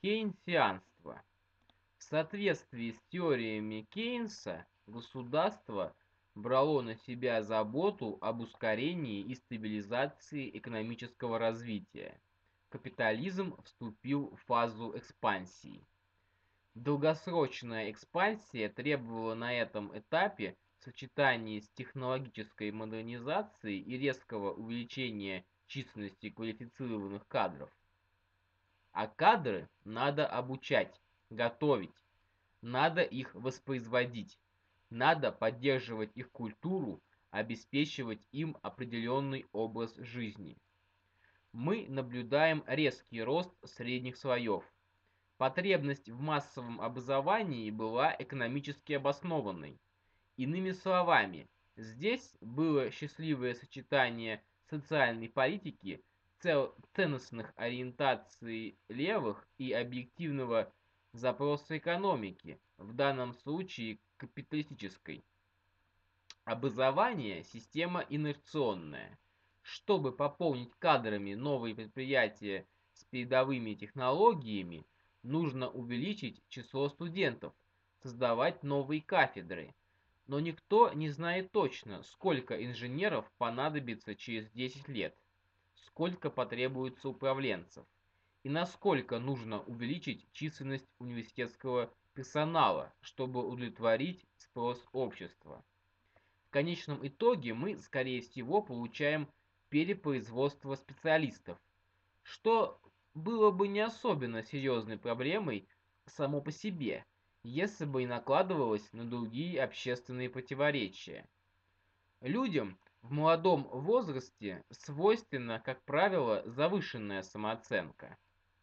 Кейнсианство. В соответствии с теориями Кейнса, государство брало на себя заботу об ускорении и стабилизации экономического развития. Капитализм вступил в фазу экспансии. Долгосрочная экспансия требовала на этом этапе в сочетании с технологической модернизацией и резкого увеличения численности квалифицированных кадров. А кадры надо обучать, готовить, надо их воспроизводить, надо поддерживать их культуру, обеспечивать им определенный образ жизни. Мы наблюдаем резкий рост средних слоев. Потребность в массовом образовании была экономически обоснованной. Иными словами, здесь было счастливое сочетание социальной политики, ценностных ориентаций левых и объективного запроса экономики, в данном случае капиталистической. Образование – система инерционная. Чтобы пополнить кадрами новые предприятия с передовыми технологиями, нужно увеличить число студентов, создавать новые кафедры. Но никто не знает точно, сколько инженеров понадобится через 10 лет, сколько потребуется управленцев и насколько нужно увеличить численность университетского персонала, чтобы удовлетворить спрос общества. В конечном итоге мы, скорее всего, получаем перепроизводство специалистов, что было бы не особенно серьезной проблемой само по себе, если бы и накладывалось на другие общественные противоречия. Людям в молодом возрасте свойственна, как правило, завышенная самооценка.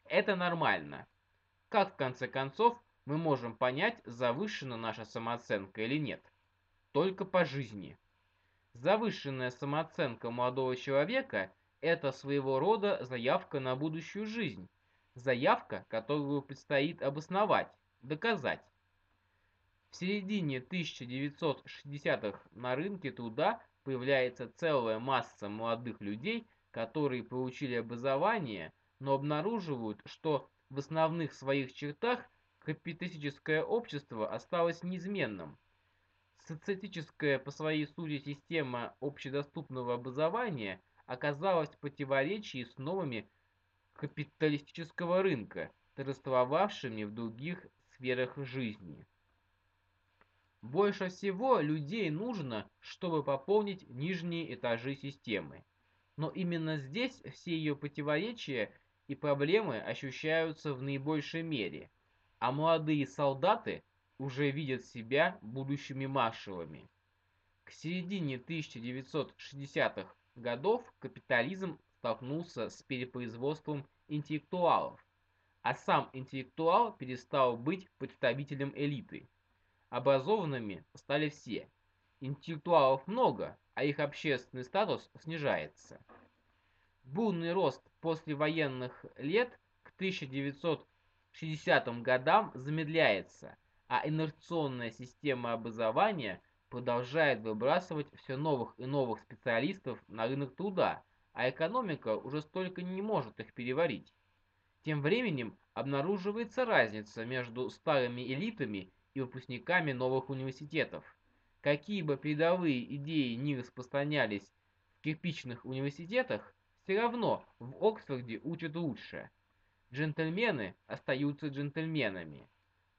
Это нормально. Как в конце концов мы можем понять, завышена наша самооценка или нет? Только по жизни. Завышенная самооценка молодого человека – это своего рода заявка на будущую жизнь. Заявка, которую предстоит обосновать, доказать. В середине 1960-х на рынке труда появляется целая масса молодых людей, которые получили образование, но обнаруживают, что в основных своих чертах капиталистическое общество осталось неизменным. Социалистическая по своей сути система общедоступного образования оказалась в противоречии с новыми капиталистического рынка, торжествовавшими в других сферах жизни. Больше всего людей нужно, чтобы пополнить нижние этажи системы. Но именно здесь все ее противоречия и проблемы ощущаются в наибольшей мере – а молодые солдаты уже видят себя будущими маршалами. К середине 1960-х годов капитализм столкнулся с перепроизводством интеллектуалов, а сам интеллектуал перестал быть представителем элиты. Образованными стали все. Интеллектуалов много, а их общественный статус снижается. Бурный рост послевоенных лет к 1960 60 годам замедляется, а инерционная система образования продолжает выбрасывать все новых и новых специалистов на рынок труда, а экономика уже столько не может их переварить. Тем временем обнаруживается разница между старыми элитами и выпускниками новых университетов. Какие бы передовые идеи ни распространялись в кирпичных университетах, все равно в Оксфорде учат лучше – Джентльмены остаются джентльменами.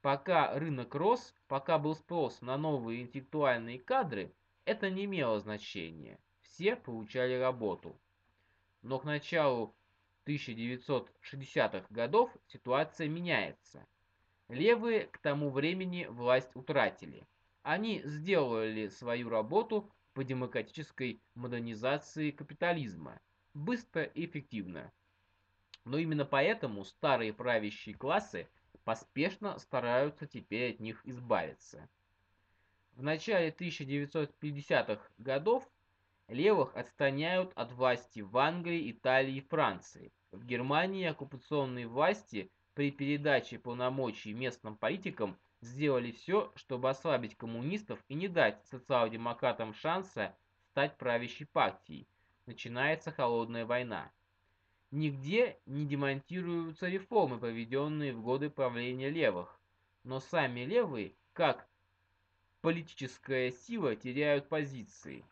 Пока рынок рос, пока был спрос на новые интеллектуальные кадры, это не имело значения. Все получали работу. Но к началу 1960-х годов ситуация меняется. Левые к тому времени власть утратили. Они сделали свою работу по демократической модернизации капитализма. Быстро и эффективно. Но именно поэтому старые правящие классы поспешно стараются теперь от них избавиться. В начале 1950-х годов левых отстраняют от власти в Англии, Италии и Франции. В Германии оккупационные власти при передаче полномочий местным политикам сделали все, чтобы ослабить коммунистов и не дать социал-демократам шанса стать правящей партией. Начинается холодная война. Нигде не демонтируются реформы, проведенные в годы правления левых, но сами левые, как политическая сила, теряют позиции.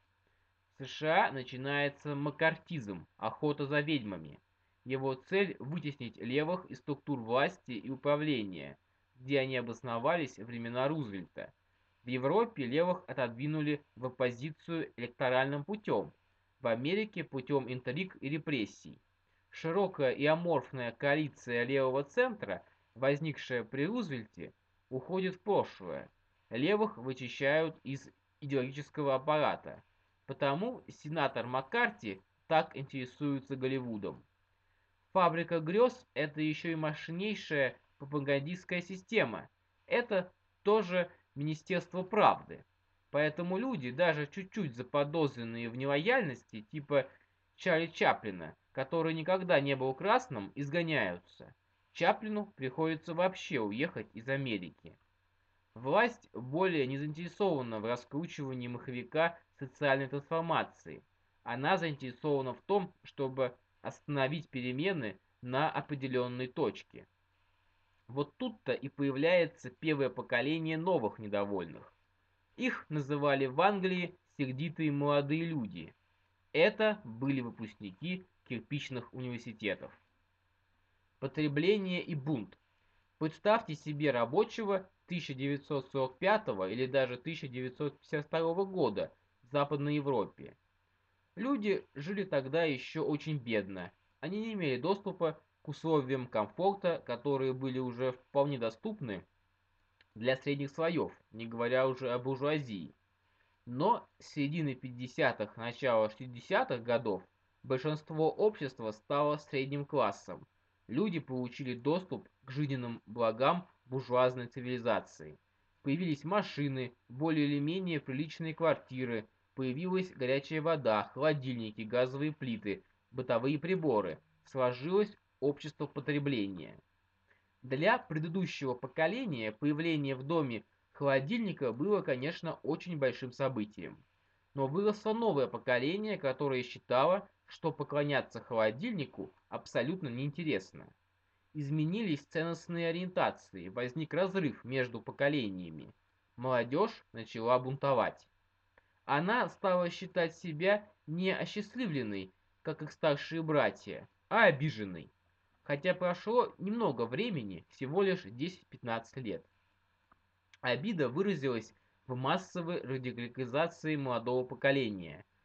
В США начинается макартизм, охота за ведьмами. Его цель – вытеснить левых из структур власти и управления, где они обосновались в времена Рузвельта. В Европе левых отодвинули в оппозицию электоральным путем, в Америке путем интриг и репрессий. Широкая и аморфная коалиция левого центра, возникшая при Рузвельте, уходит в прошлое. Левых вычищают из идеологического аппарата. Потому сенатор Маккарти так интересуется Голливудом. Фабрика грез – это еще и мощнейшая пропагандистская система. Это тоже Министерство правды. Поэтому люди, даже чуть-чуть заподозренные в нелояльности, типа Чарли Чаплина, который никогда не был красным, изгоняются. Чаплину приходится вообще уехать из Америки. Власть более не заинтересована в раскручивании маховика социальной трансформации. Она заинтересована в том, чтобы остановить перемены на определенной точке. Вот тут-то и появляется первое поколение новых недовольных. Их называли в Англии сердитые молодые люди. Это были выпускники кирпичных университетов. Потребление и бунт. Представьте себе рабочего 1945 или даже 1952 года в Западной Европе. Люди жили тогда еще очень бедно. Они не имели доступа к условиям комфорта, которые были уже вполне доступны для средних слоев, не говоря уже о буржуазии. Но с середины 50-х, начала 60-х годов большинство общества стало средним классом. Люди получили доступ к жизненным благам буржуазной цивилизации. Появились машины, более или менее приличные квартиры, появилась горячая вода, холодильники, газовые плиты, бытовые приборы. Сложилось общество потребления. Для предыдущего поколения появление в доме холодильника было, конечно, очень большим событием. Но выросло новое поколение, которое считало, что поклоняться холодильнику абсолютно неинтересно. Изменились ценностные ориентации, возник разрыв между поколениями. Молодежь начала бунтовать. Она стала считать себя не осчастливленной, как их старшие братья, а обиженной. Хотя прошло немного времени, всего лишь 10-15 лет. Обида выразилась в массовой радикализации молодого поколения –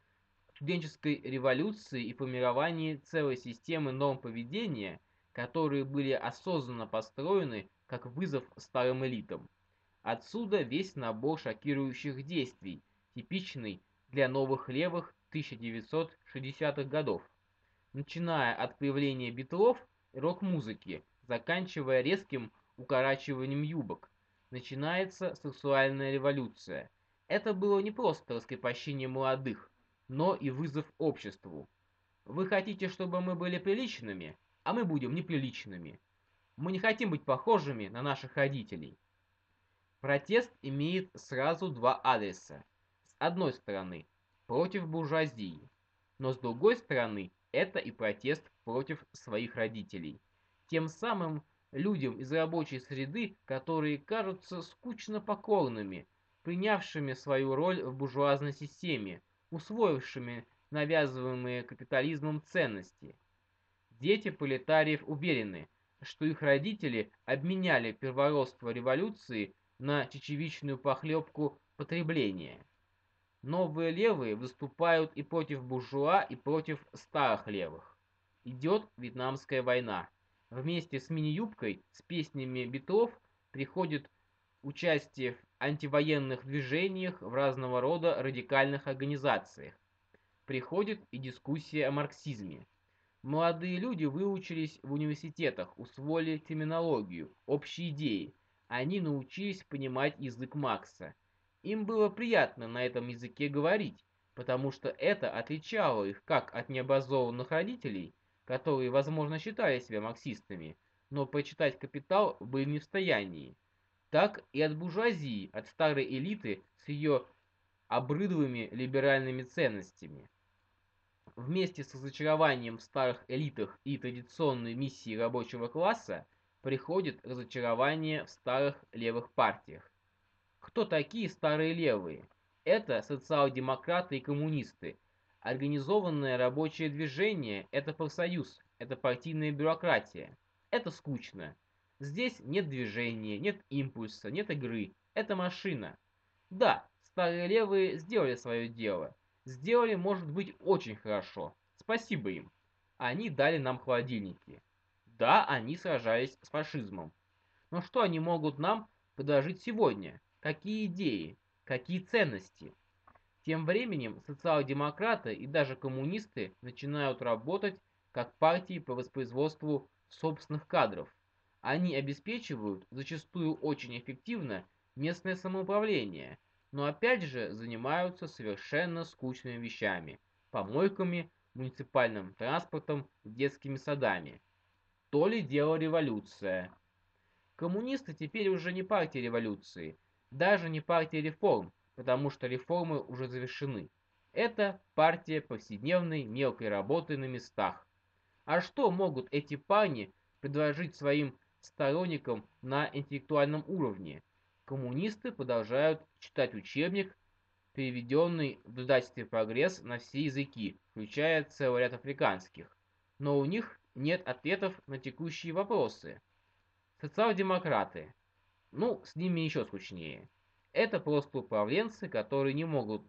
студенческой революции и формировании целой системы норм поведения, которые были осознанно построены как вызов старым элитам. Отсюда весь набор шокирующих действий, типичный для новых левых 1960-х годов. Начиная от появления битлов рок-музыки, заканчивая резким укорачиванием юбок, начинается сексуальная революция. Это было не просто раскрепощение молодых, но и вызов обществу. Вы хотите, чтобы мы были приличными, а мы будем неприличными. Мы не хотим быть похожими на наших родителей. Протест имеет сразу два адреса. Одной стороны, против буржуазии, но с другой стороны, это и протест против своих родителей. Тем самым людям из рабочей среды, которые кажутся скучно покорными, принявшими свою роль в буржуазной системе, усвоившими навязываемые капитализмом ценности. Дети пролетариев уверены, что их родители обменяли первородство революции на чечевичную похлебку потребления. Новые левые выступают и против буржуа, и против старых левых. Идет Вьетнамская война. Вместе с мини-юбкой, с песнями битов приходит участие в антивоенных движениях в разного рода радикальных организациях. Приходит и дискуссия о марксизме. Молодые люди выучились в университетах, усвоили терминологию, общие идеи. Они научились понимать язык Макса. Им было приятно на этом языке говорить, потому что это отличало их как от необразованных родителей, которые, возможно, считали себя марксистами, но прочитать «Капитал» были не в состоянии, так и от буржуазии, от старой элиты с ее обрыдлыми либеральными ценностями. Вместе с разочарованием в старых элитах и традиционной миссии рабочего класса приходит разочарование в старых левых партиях. Кто такие старые левые? Это социал-демократы и коммунисты. Организованное рабочее движение – это профсоюз, это партийная бюрократия. Это скучно. Здесь нет движения, нет импульса, нет игры. Это машина. Да, старые левые сделали свое дело. Сделали, может быть, очень хорошо. Спасибо им. Они дали нам холодильники. Да, они сражались с фашизмом. Но что они могут нам предложить сегодня? Какие идеи? Какие ценности? Тем временем социал-демократы и даже коммунисты начинают работать как партии по воспроизводству собственных кадров. Они обеспечивают, зачастую очень эффективно, местное самоуправление – но опять же занимаются совершенно скучными вещами – помойками, муниципальным транспортом, детскими садами. То ли дело революция. Коммунисты теперь уже не партия революции, даже не партия реформ, потому что реформы уже завершены. Это партия повседневной мелкой работы на местах. А что могут эти парни предложить своим сторонникам на интеллектуальном уровне? коммунисты продолжают читать учебник, переведенный в издательстве «Прогресс» на все языки, включая целый ряд африканских. Но у них нет ответов на текущие вопросы. Социал-демократы. Ну, с ними еще скучнее. Это просто управленцы, которые не могут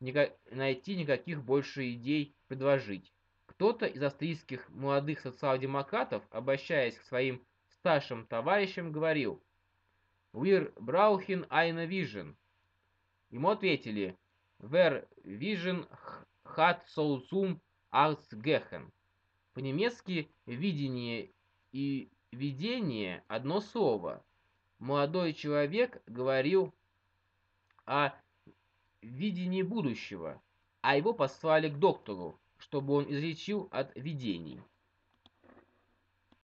никак, найти никаких больше идей предложить. Кто-то из австрийских молодых социал-демократов, обращаясь к своим старшим товарищам, говорил – Wir brauchen eine Vision. Ему ответили, Wer Vision hat so zum Gehen. По-немецки «видение» и «видение» – одно слово. Молодой человек говорил о видении будущего, а его послали к доктору, чтобы он излечил от видений.